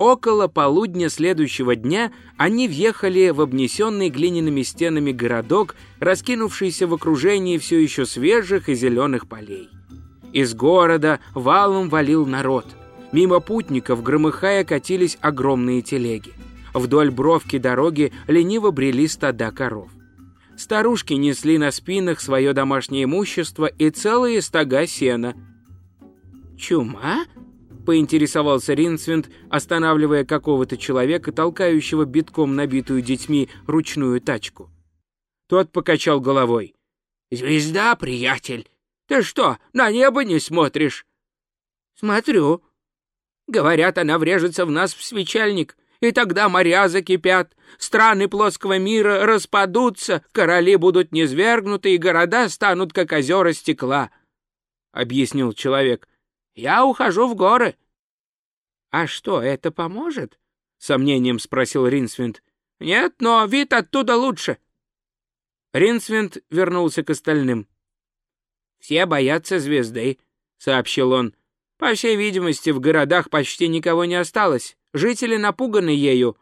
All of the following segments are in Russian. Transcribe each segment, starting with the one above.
Около полудня следующего дня они въехали в обнесенный глиняными стенами городок, раскинувшийся в окружении все еще свежих и зеленых полей. Из города валом валил народ. Мимо путников, громыхая, катились огромные телеги. Вдоль бровки дороги лениво брели стада коров. Старушки несли на спинах свое домашнее имущество и целые стога сена. «Чума?» Поинтересовался Ринсвинд, останавливая какого-то человека, толкающего битком набитую детьми ручную тачку. Тот покачал головой. «Звезда, приятель! Ты что, на небо не смотришь?» «Смотрю. Говорят, она врежется в нас в свечальник, и тогда моря закипят, страны плоского мира распадутся, короли будут низвергнуты, и города станут, как озера стекла», — объяснил человек. Я ухожу в горы. — А что, это поможет? — сомнением спросил Ринсвинд. — Нет, но вид оттуда лучше. Ринсвинд вернулся к остальным. — Все боятся звезды, — сообщил он. — По всей видимости, в городах почти никого не осталось. Жители напуганы ею.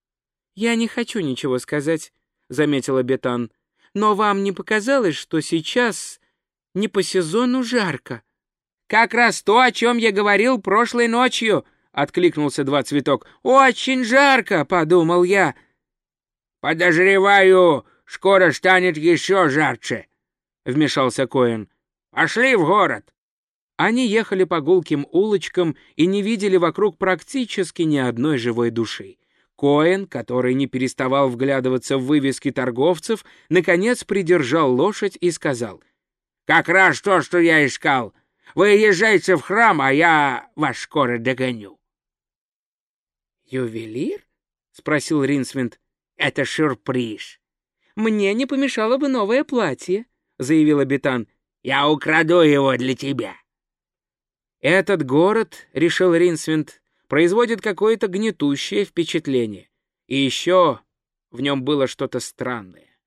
— Я не хочу ничего сказать, — заметила Бетан. — Но вам не показалось, что сейчас не по сезону жарко? — «Как раз то, о чем я говорил прошлой ночью», — откликнулся два цветок. «Очень жарко», — подумал я. «Подозреваю, скоро станет еще жарче», — вмешался Коэн. «Пошли в город». Они ехали по гулким улочкам и не видели вокруг практически ни одной живой души. Коэн, который не переставал вглядываться в вывески торговцев, наконец придержал лошадь и сказал. «Как раз то, что я искал. Вы езжайте в храм, а я вас скоро догоню. «Ювелир?» — спросил Ринсвинд. «Это сюрприз». «Мне не помешало бы новое платье», — заявил Абитан. «Я украду его для тебя». «Этот город, — решил Ринсвинд, — производит какое-то гнетущее впечатление. И еще в нем было что-то странное.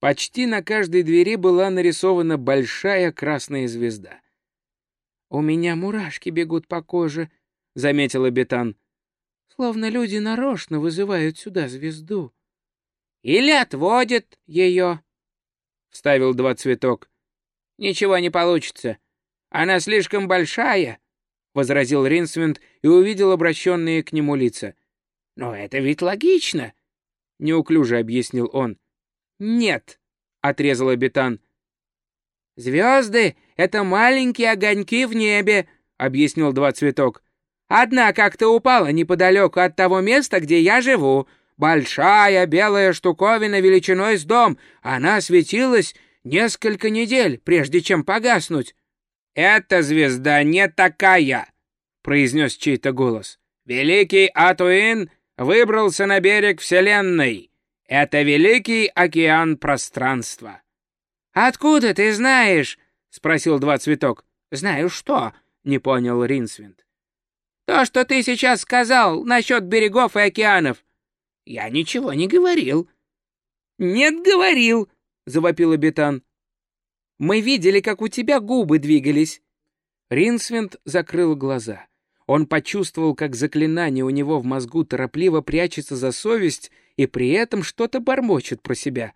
Почти на каждой двери была нарисована большая красная звезда. «У меня мурашки бегут по коже», — заметила Бетан. «Словно люди нарочно вызывают сюда звезду». «Или отводят ее», — вставил два цветок. «Ничего не получится. Она слишком большая», — возразил Ринсвинд и увидел обращенные к нему лица. «Но это ведь логично», — неуклюже объяснил он. «Нет», — отрезала Бетан. «Звезды — это маленькие огоньки в небе», — объяснил Два Цветок. «Одна как-то упала неподалеку от того места, где я живу. Большая белая штуковина величиной с дом. Она светилась несколько недель, прежде чем погаснуть». «Эта звезда не такая», — произнес чей-то голос. «Великий Атуин выбрался на берег Вселенной. Это великий океан пространства». «Откуда ты знаешь?» — спросил Два Цветок. «Знаю что?» — не понял Ринсвинд. «То, что ты сейчас сказал насчет берегов и океанов». «Я ничего не говорил». «Нет, говорил», — завопил Абитан. «Мы видели, как у тебя губы двигались». Ринсвинд закрыл глаза. Он почувствовал, как заклинание у него в мозгу торопливо прячется за совесть и при этом что-то бормочет про себя.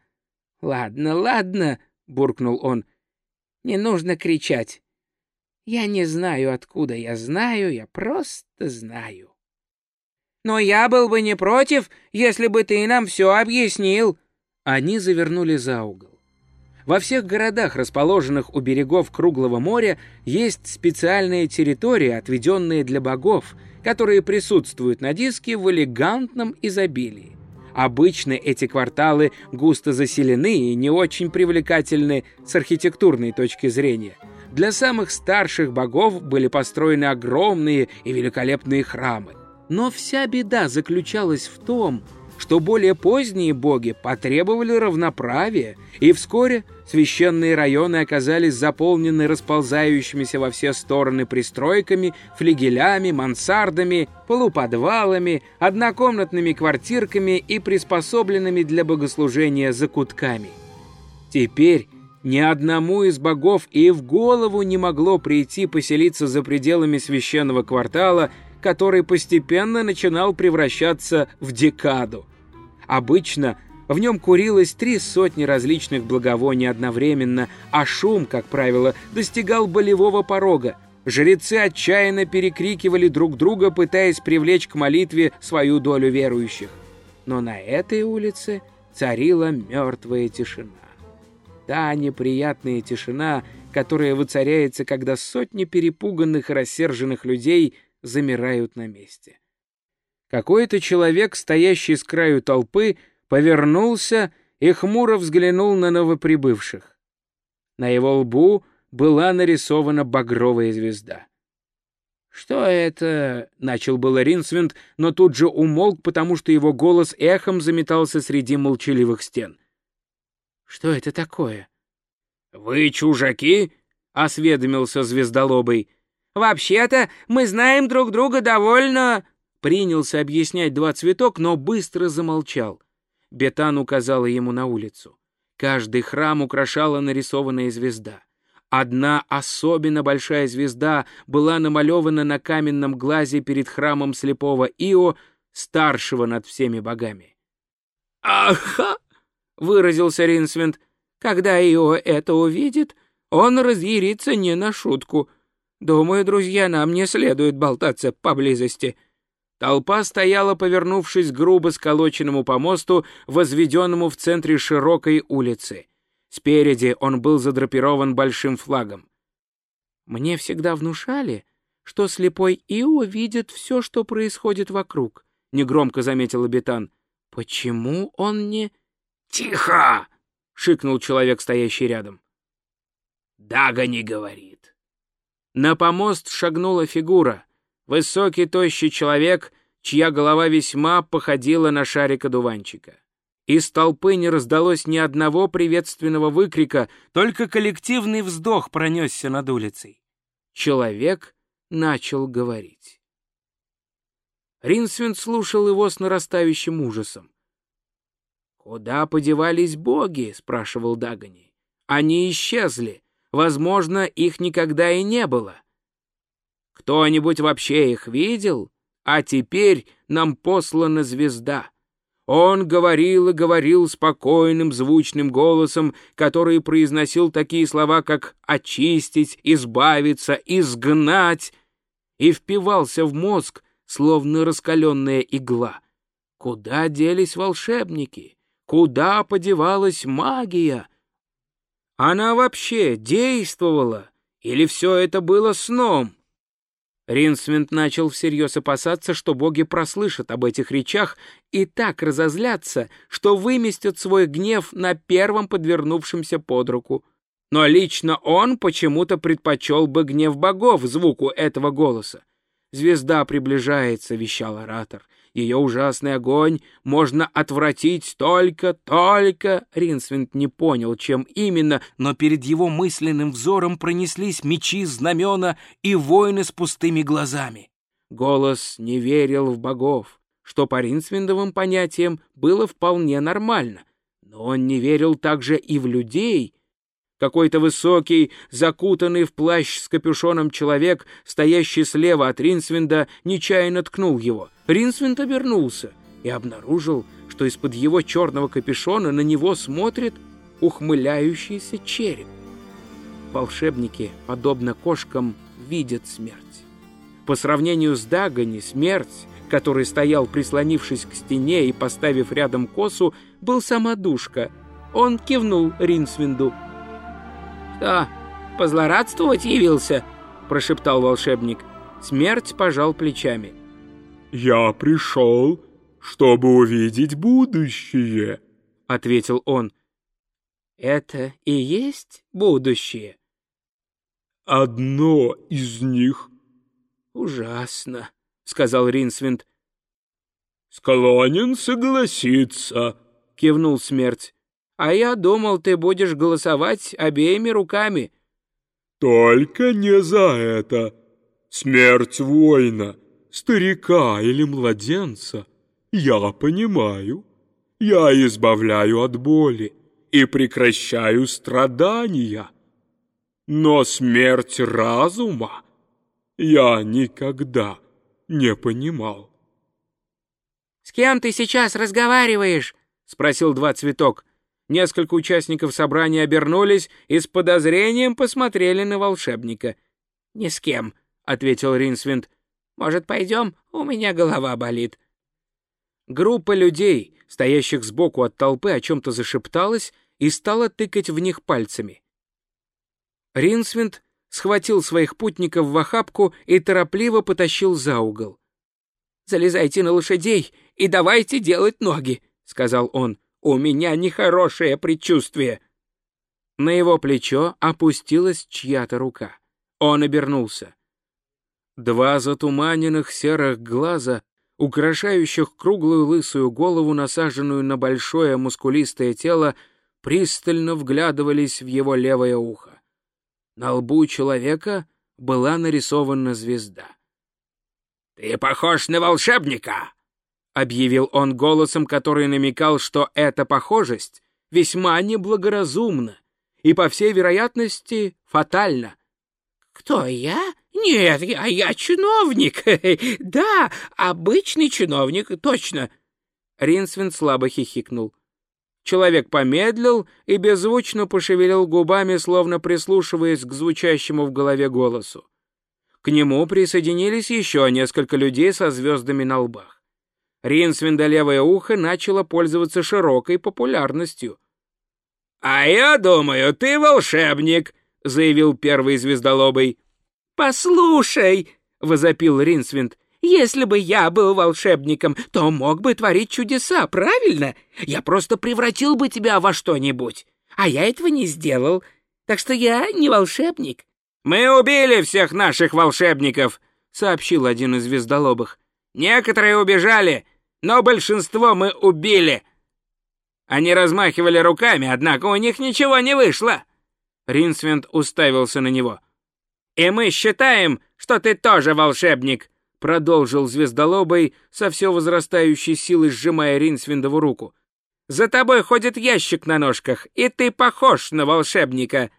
«Ладно, ладно», — буркнул он. «Не нужно кричать. Я не знаю, откуда я знаю, я просто знаю». «Но я был бы не против, если бы ты нам все объяснил». Они завернули за угол. Во всех городах, расположенных у берегов Круглого моря, есть специальные территории, отведенные для богов, которые присутствуют на диске в элегантном изобилии. Обычно эти кварталы густо заселены и не очень привлекательны с архитектурной точки зрения. Для самых старших богов были построены огромные и великолепные храмы. Но вся беда заключалась в том, что более поздние боги потребовали равноправия, и вскоре священные районы оказались заполнены расползающимися во все стороны пристройками, флигелями, мансардами, полуподвалами, однокомнатными квартирками и приспособленными для богослужения закутками. Теперь ни одному из богов и в голову не могло прийти поселиться за пределами священного квартала, который постепенно начинал превращаться в декаду. Обычно в нем курилось три сотни различных благовоний одновременно, а шум, как правило, достигал болевого порога. Жрецы отчаянно перекрикивали друг друга, пытаясь привлечь к молитве свою долю верующих. Но на этой улице царила мертвая тишина. Та неприятная тишина, которая воцаряется, когда сотни перепуганных и рассерженных людей замирают на месте. Какой-то человек, стоящий с краю толпы, повернулся и хмуро взглянул на новоприбывших. На его лбу была нарисована багровая звезда. «Что это?» — начал было Ринсвинд, но тут же умолк, потому что его голос эхом заметался среди молчаливых стен. «Что это такое?» «Вы чужаки?» — осведомился звездолобый. «Вообще-то мы знаем друг друга довольно...» Принялся объяснять два цветок, но быстро замолчал. Бетан указала ему на улицу. Каждый храм украшала нарисованная звезда. Одна особенно большая звезда была намалевана на каменном глазе перед храмом слепого Ио, старшего над всеми богами. «Аха!» — выразился Ринсвинд. «Когда Ио это увидит, он разъярится не на шутку. Думаю, друзья, нам не следует болтаться поблизости». Толпа стояла, повернувшись грубо сколоченному помосту, возведенному в центре широкой улицы. Спереди он был задрапирован большим флагом. «Мне всегда внушали, что слепой Ио видит все, что происходит вокруг», — негромко заметил обетан. «Почему он не...» «Тихо!» — шикнул человек, стоящий рядом. «Дага не говорит». На помост шагнула фигура — Высокий, тощий человек, чья голова весьма походила на шарик одуванчика. Из толпы не раздалось ни одного приветственного выкрика, только коллективный вздох пронесся над улицей. Человек начал говорить. Ринсвин слушал его с нарастающим ужасом. «Куда подевались боги?» — спрашивал Дагани. «Они исчезли. Возможно, их никогда и не было. Кто-нибудь вообще их видел? А теперь нам послана звезда. Он говорил и говорил спокойным звучным голосом, который произносил такие слова, как «очистить», «избавиться», «изгнать», и впивался в мозг, словно раскаленная игла. Куда делись волшебники? Куда подевалась магия? Она вообще действовала? Или все это было сном? Ринсвинд начал всерьез опасаться, что боги прослышат об этих речах и так разозлятся, что выместят свой гнев на первом подвернувшемся под руку. Но лично он почему-то предпочел бы гнев богов звуку этого голоса. «Звезда приближается», — вещал оратор. «Ее ужасный огонь можно отвратить только, только...» Ринсвинд не понял, чем именно, но перед его мысленным взором пронеслись мечи, знамена и воины с пустыми глазами. Голос не верил в богов, что по Ринсвиндовым понятиям было вполне нормально, но он не верил также и в людей — какой-то высокий, закутанный в плащ с капюшоном человек, стоящий слева от Ринсвинда, нечаянно ткнул его. Ринсвинд обернулся и обнаружил, что из-под его черного капюшона на него смотрит ухмыляющийся череп. Волшебники, подобно кошкам, видят смерть. По сравнению с Дагани, смерть, который стоял, прислонившись к стене и поставив рядом косу, был самодушка. Он кивнул Ринсвинду — «Что, позлорадствовать явился?» — прошептал волшебник. Смерть пожал плечами. «Я пришел, чтобы увидеть будущее», — ответил он. «Это и есть будущее?» «Одно из них». «Ужасно», — сказал Ринсвинд. «Склонен согласиться», — кивнул смерть. А я думал, ты будешь голосовать обеими руками. Только не за это. Смерть воина, старика или младенца, я понимаю. Я избавляю от боли и прекращаю страдания. Но смерть разума я никогда не понимал. «С кем ты сейчас разговариваешь?» — спросил два цветок. Несколько участников собрания обернулись и с подозрением посмотрели на волшебника. «Ни с кем», — ответил Ринсвинд. «Может, пойдем? У меня голова болит». Группа людей, стоящих сбоку от толпы, о чем-то зашепталась и стала тыкать в них пальцами. Ринсвинд схватил своих путников в охапку и торопливо потащил за угол. «Залезайте на лошадей и давайте делать ноги», — сказал он. «У меня нехорошее предчувствие». На его плечо опустилась чья-то рука. Он обернулся. Два затуманенных серых глаза, украшающих круглую лысую голову, насаженную на большое мускулистое тело, пристально вглядывались в его левое ухо. На лбу человека была нарисована звезда. «Ты похож на волшебника!» — объявил он голосом, который намекал, что эта похожесть весьма неблагоразумна и, по всей вероятности, фатальна. «Кто я? Нет, я, я чиновник. Да, обычный чиновник, точно». Ринсвин слабо хихикнул. Человек помедлил и беззвучно пошевелил губами, словно прислушиваясь к звучащему в голове голосу. К нему присоединились еще несколько людей со звездами на лбах. Ринсвинда левое ухо начало пользоваться широкой популярностью. «А я думаю, ты волшебник», — заявил первый звездолобый. «Послушай», — возопил Ринсвинд, — «если бы я был волшебником, то мог бы творить чудеса, правильно? Я просто превратил бы тебя во что-нибудь. А я этого не сделал, так что я не волшебник». «Мы убили всех наших волшебников», — сообщил один из звездолобых. «Некоторые убежали, но большинство мы убили». Они размахивали руками, однако у них ничего не вышло. Ринсвинд уставился на него. «И мы считаем, что ты тоже волшебник», — продолжил звездолобый, со все возрастающей силой сжимая Ринсвиндову руку. «За тобой ходит ящик на ножках, и ты похож на волшебника».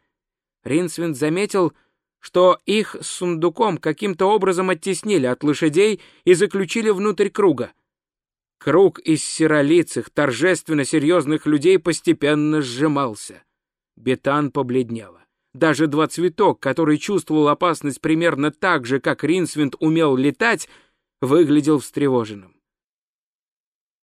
Ринсвинд заметил, что их с сундуком каким-то образом оттеснили от лошадей и заключили внутрь круга. Круг из серолицых, торжественно серьезных людей постепенно сжимался. Бетан побледнела. Даже два цветок, который чувствовал опасность примерно так же, как Ринсвинд умел летать, выглядел встревоженным.